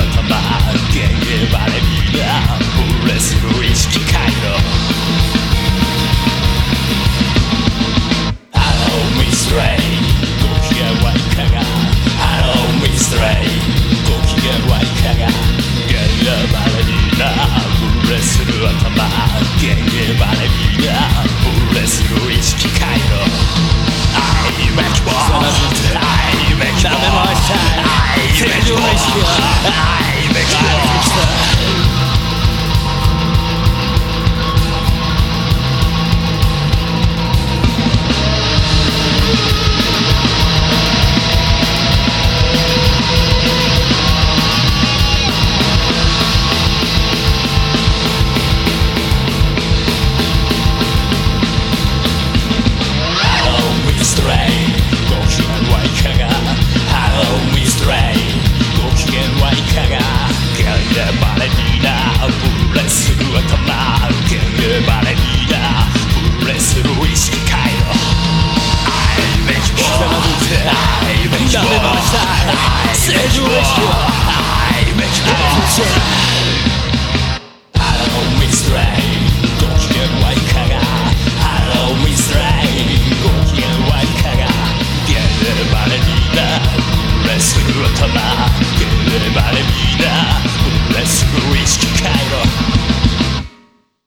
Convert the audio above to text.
はたまっていればれみんなプレスの意識回路 Hello Miss Ray ご機嫌はいかが Hello Miss Ray ご機嫌はいかがゲイレバレみんなプレスの頭ゲイレバレみんなプレスの意識回路 I make more I make more I make more